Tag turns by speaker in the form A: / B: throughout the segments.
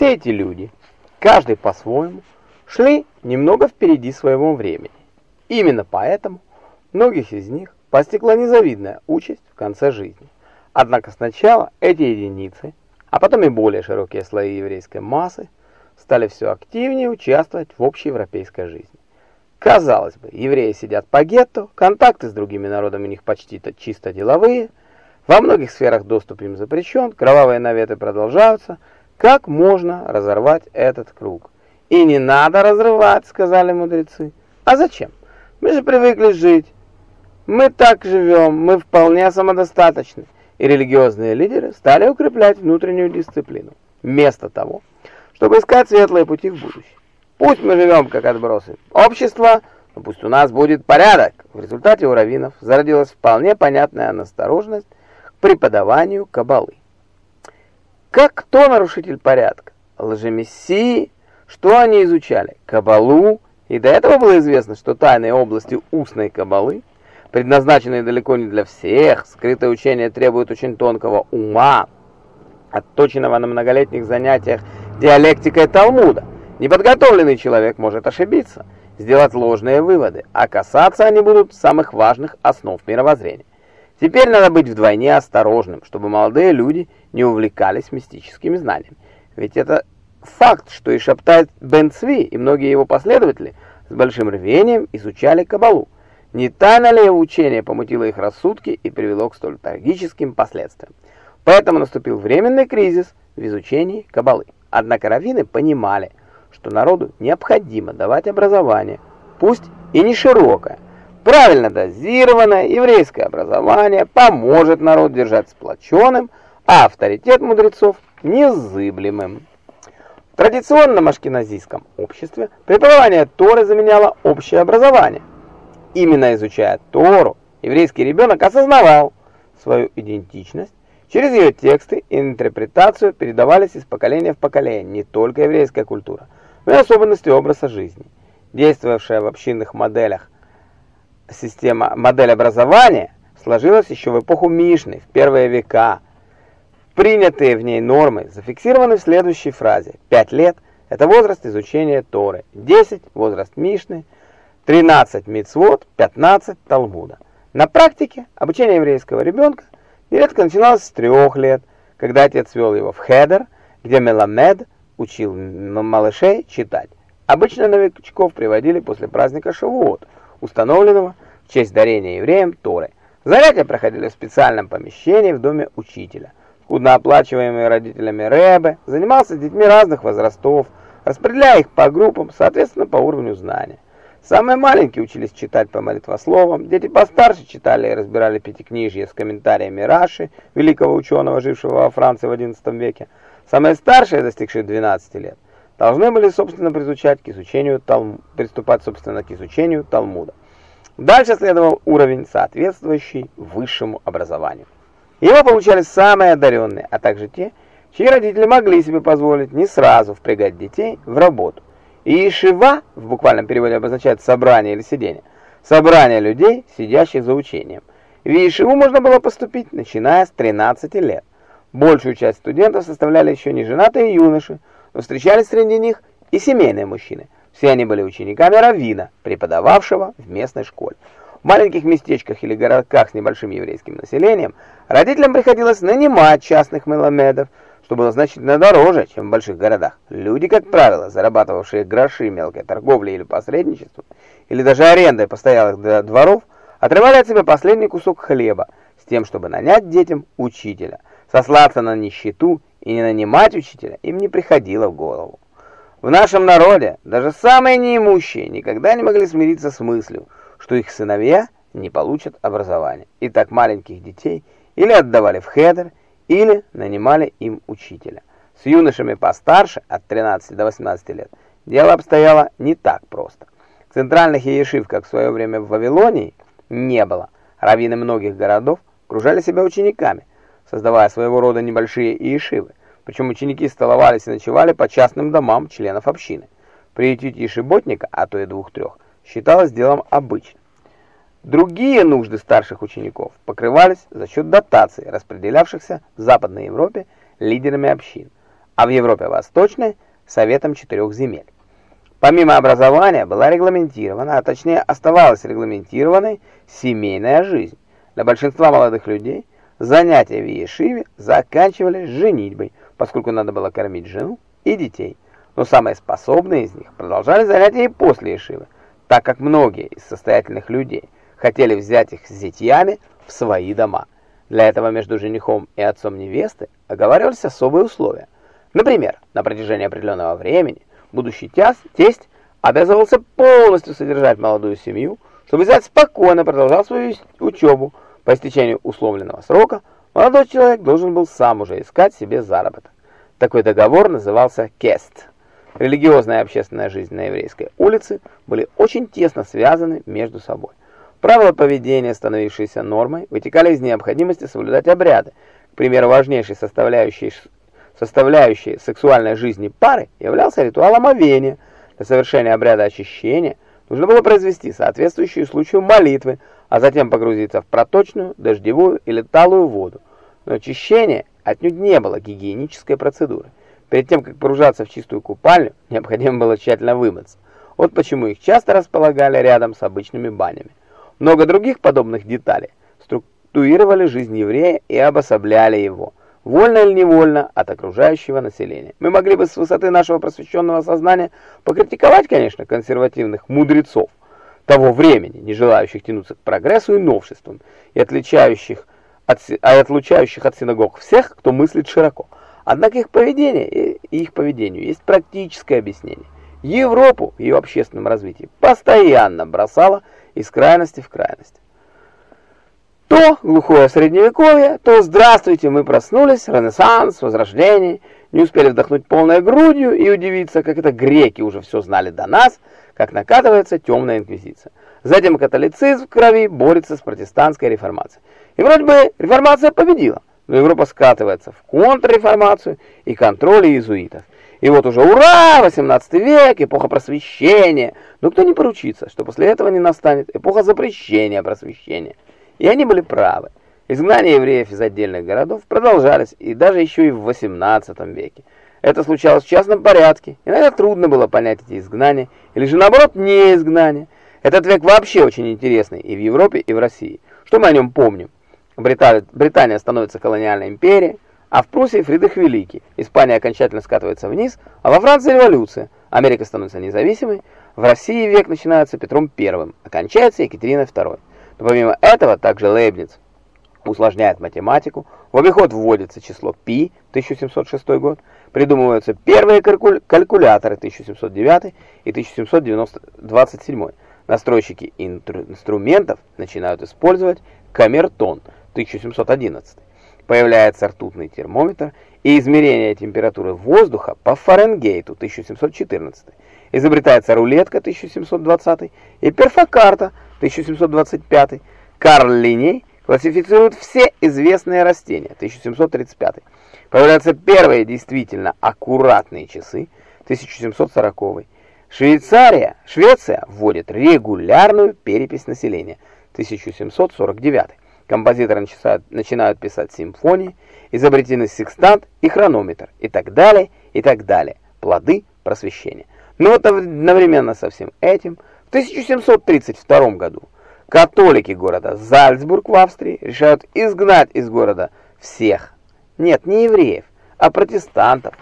A: Все эти люди, каждый по-своему, шли немного впереди своего времени. Именно поэтому многих из них постигла незавидная участь в конце жизни. Однако сначала эти единицы, а потом и более широкие слои еврейской массы, стали все активнее участвовать в общеевропейской жизни. Казалось бы, евреи сидят по гетто, контакты с другими народами у них почти чисто деловые, во многих сферах доступ им запрещен, кровавые наветы продолжаются. Как можно разорвать этот круг? И не надо разрывать, сказали мудрецы. А зачем? Мы же привыкли жить. Мы так живем, мы вполне самодостаточны. И религиозные лидеры стали укреплять внутреннюю дисциплину. Вместо того, чтобы искать светлые пути в будущее. Пусть мы живем как отбросы общества, но пусть у нас будет порядок. В результате у раввинов зародилась вполне понятная настороженность к преподаванию кабалы. Как кто нарушитель порядка? Лжемессии? Что они изучали? Кабалу? И до этого было известно, что тайные области устной кабалы, предназначенные далеко не для всех, скрытое учение требует очень тонкого ума, отточенного на многолетних занятиях диалектикой Талмуда. Неподготовленный человек может ошибиться, сделать ложные выводы, а касаться они будут самых важных основ мировоззрения. Теперь надо быть вдвойне осторожным, чтобы молодые люди не увлекались мистическими знаниями. Ведь это факт, что и шептает Бен Цви, и многие его последователи с большим рвением изучали Кабалу. Не тайно ли его учение помутило их рассудки и привело к столь трагическим последствиям? Поэтому наступил временный кризис в изучении Кабалы. Однако раввины понимали, что народу необходимо давать образование, пусть и не широкое. Правильно дозированное еврейское образование поможет народу держать сплоченным, а авторитет мудрецов незыблемым. В традиционном ашкеназийском обществе преподавание Торы заменяло общее образование. Именно изучая Тору, еврейский ребенок осознавал свою идентичность Через ее тексты и интерпретацию передавались из поколения в поколение не только еврейская культура, но и особенности образа жизни. Действовавшая в общинных моделях система модель образования сложилась еще в эпоху Мишны, в первые века. Принятые в ней нормы зафиксированы в следующей фразе. 5 лет – это возраст изучения Торы, 10 – возраст Мишны, 13 – мицвод, 15 – Талмуда. На практике обучение еврейского ребенка – Нередко начиналось с трех лет, когда отец вел его в хедер, где Меламед учил малышей читать. Обычно новичков приводили после праздника Шавуот, установленного в честь дарения евреям Торы. Занятия проходили в специальном помещении в доме учителя. Скуднооплачиваемый родителями Рэбе занимался детьми разных возрастов, распределяя их по группам, соответственно, по уровню знания. Самые маленькие учились читать по молитвословам, дети постарше читали и разбирали пятикнижье с комментариями Раши, великого ученого, жившего во Франции в XI веке. Самые старшие, достигшие 12 лет, должны были, собственно, приступать к изучению, Талм... приступать, собственно, к изучению Талмуда. Дальше следовал уровень, соответствующий высшему образованию. Его получали самые одаренные, а также те, чьи родители могли себе позволить не сразу впрягать детей в работу. И Ишива в буквальном переводе обозначает собрание или сидение. Собрание людей, сидящих за учением. В Ишиву можно было поступить, начиная с 13 лет. Большую часть студентов составляли еще не женатые юноши, но встречались среди них и семейные мужчины. Все они были учениками раввина, преподававшего в местной школе. В маленьких местечках или городках с небольшим еврейским населением родителям приходилось нанимать частных меломедов, что было значительно дороже, чем в больших городах. Люди, как правило, зарабатывавшие гроши мелкой торговлей или посредничеством, или даже арендой постоялых дворов, отрывали от себя последний кусок хлеба с тем, чтобы нанять детям учителя. Сослаться на нищету и нанимать учителя им не приходило в голову. В нашем народе даже самые неимущие никогда не могли смириться с мыслью, что их сыновья не получат образование. И так маленьких детей или отдавали в хедер, или нанимали им учителя. С юношами постарше, от 13 до 18 лет, дело обстояло не так просто. Центральных иешив, как в свое время в Вавилонии, не было. Раввины многих городов окружали себя учениками, создавая своего рода небольшие иешивы. Причем ученики столовались и ночевали по частным домам членов общины. Приютить ешеботника, а то и двух-трех, считалось делом обычным. Другие нужды старших учеников покрывались за счет дотаций, распределявшихся в Западной Европе лидерами общин. а в Европе Восточной – Советом четырех земель. Помимо образования была регламентирована, а точнее оставалась регламентированной семейная жизнь. Для большинства молодых людей занятия в Ешиве заканчивались женитьбой, поскольку надо было кормить жену и детей. Но самые способные из них продолжали занятия и после Ешивы, так как многие из состоятельных людей хотели взять их с зятьями в свои дома. Для этого между женихом и отцом невесты оговаривались особые условия. Например, на протяжении определенного времени будущий тесть обязывался полностью содержать молодую семью, чтобы зять спокойно продолжал свою учебу. По истечению условленного срока молодой человек должен был сам уже искать себе заработок. Такой договор назывался кест. Религиозная и общественная жизнь на еврейской улице были очень тесно связаны между собой. Правила поведения, становившиеся нормой, вытекали из необходимости соблюдать обряды. К примеру, важнейшей составляющей, составляющей сексуальной жизни пары являлся ритуал омовения. Для совершения обряда очищения нужно было произвести соответствующие случаю молитвы, а затем погрузиться в проточную, дождевую или талую воду. Но очищение отнюдь не было гигиенической процедурой. Перед тем, как погружаться в чистую купальню, необходимо было тщательно вымыться. Вот почему их часто располагали рядом с обычными банями. Много других подобных деталей структурировали жизнь еврея и обособляли его, вольно или невольно, от окружающего населения. Мы могли бы с высоты нашего просвещенного сознания покритиковать, конечно, консервативных мудрецов того времени, не желающих тянуться к прогрессу и новшествам, и отличающих от, а отлучающих от синагог всех, кто мыслит широко. Однако их поведение и их поведению есть практическое объяснение. Европу в ее общественном развитии постоянно бросала из крайности в крайность. То глухое средневековье, то здравствуйте, мы проснулись, ренессанс, возрождение, не успели вдохнуть полной грудью и удивиться, как это греки уже все знали до нас, как накатывается темная инквизиция. Затем католицизм в крови борется с протестантской реформацией. И вроде бы реформация победила, но Европа скатывается в контрреформацию и контроль иезуитов. И вот уже ура, 18 век, эпоха просвещения. Но кто не поручится, что после этого не настанет эпоха запрещения просвещения. И они были правы. Изгнание евреев из отдельных городов продолжались и даже еще и в 18 веке. Это случалось в частном порядке. Иногда трудно было понять эти изгнания, или же наоборот не изгнания. Этот век вообще очень интересный и в Европе, и в России. Что мы о нем помним? Британия становится колониальной империей, а в Пруссии Фридрих Великий. Испания окончательно скатывается вниз, а во Франции революция. Америка становится независимой. В России век начинается Петром I, окончается Екатериной II. Но помимо этого, также Лейбниц усложняет математику, в обиход вводится число π, 1706 год, придумываются первые калькуляторы 1709 и 1727. Настройщики инструментов начинают использовать камертон 1711. Появляется ртутный термометр и измерение температуры воздуха по Фаренгейту 1714. Изобретается рулетка 1720 и перфокарта 1725. Карл Линей классифицирует все известные растения 1735. Появляются первые действительно аккуратные часы 1740. Швейцария, Швеция вводит регулярную перепись населения 1749. Композиторы начинают, начинают писать симфонии, изобретены секстант и хронометр и так далее, и так далее. Плоды просвещения. Но одновременно со всем этим в 1732 году католики города Зальцбург в Австрии решают изгнать из города всех, нет, не евреев, а протестантов.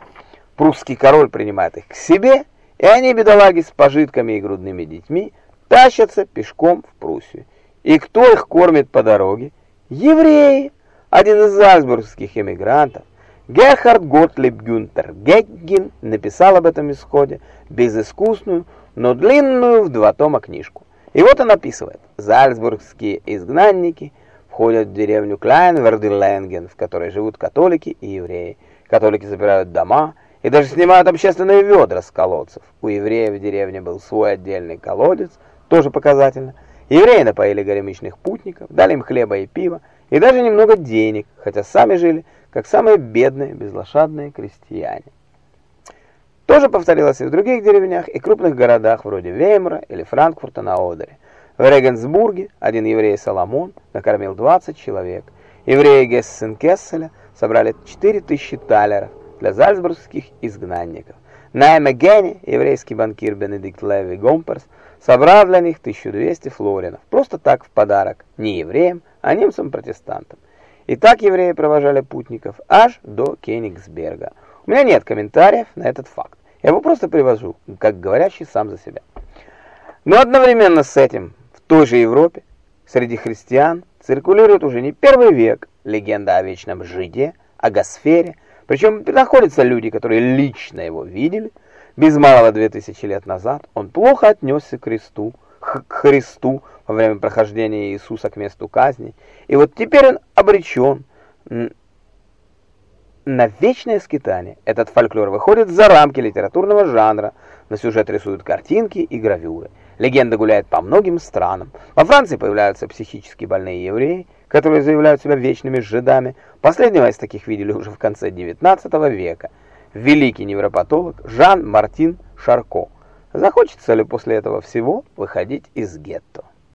A: Прусский король принимает их к себе, и они, бедолаги с пожитками и грудными детьми, тащатся пешком в Пруссию. И кто их кормит по дороге? Евреи! Один из зальцбургских эмигрантов, Герхард Готлиб Гюнтер Геггин, написал об этом исходе безыскусную, но длинную в два тома книжку. И вот он описывает. Зальцбургские изгнанники входят в деревню Клайнвердерленген, в которой живут католики и евреи. Католики забирают дома и даже снимают общественные ведра с колодцев. У евреев в деревне был свой отдельный колодец, тоже показательно – Евреи напоили горемычных путников, дали им хлеба и пива, и даже немного денег, хотя сами жили, как самые бедные, безлошадные крестьяне. То же повторилось и в других деревнях и крупных городах, вроде Веймара или Франкфурта на Одере. В Регенсбурге один еврей Соломон накормил 20 человек. Евреи Гессенкесселя собрали 4000 талеров, для зальцбургских изгнанников. На Эмегене еврейский банкир Бенедикт Леви Гомперс собрал для них 1200 флоринов, просто так в подарок, не евреям, а немцам-протестантам. И так евреи провожали путников аж до Кенигсберга. У меня нет комментариев на этот факт. Я его просто привожу, как говорящий сам за себя. Но одновременно с этим в той же Европе среди христиан циркулирует уже не первый век легенда о вечном жиде, о Гасфере, причем находятся люди, которые лично его видели. Без малого 2000 лет назад он плохо отнесся к Христу, к Христу во время прохождения Иисуса к месту казни. И вот теперь он обречен на вечное скитание. Этот фольклор выходит за рамки литературного жанра. На сюжет рисуют картинки и гравюры. Легенда гуляет по многим странам. Во Франции появляются психически больные евреи, которые заявляют себя вечными жидами. Последнего из таких видели уже в конце 19 века. Великий невропатолог Жан-Мартин Шарко. Захочется ли после этого всего выходить из гетто?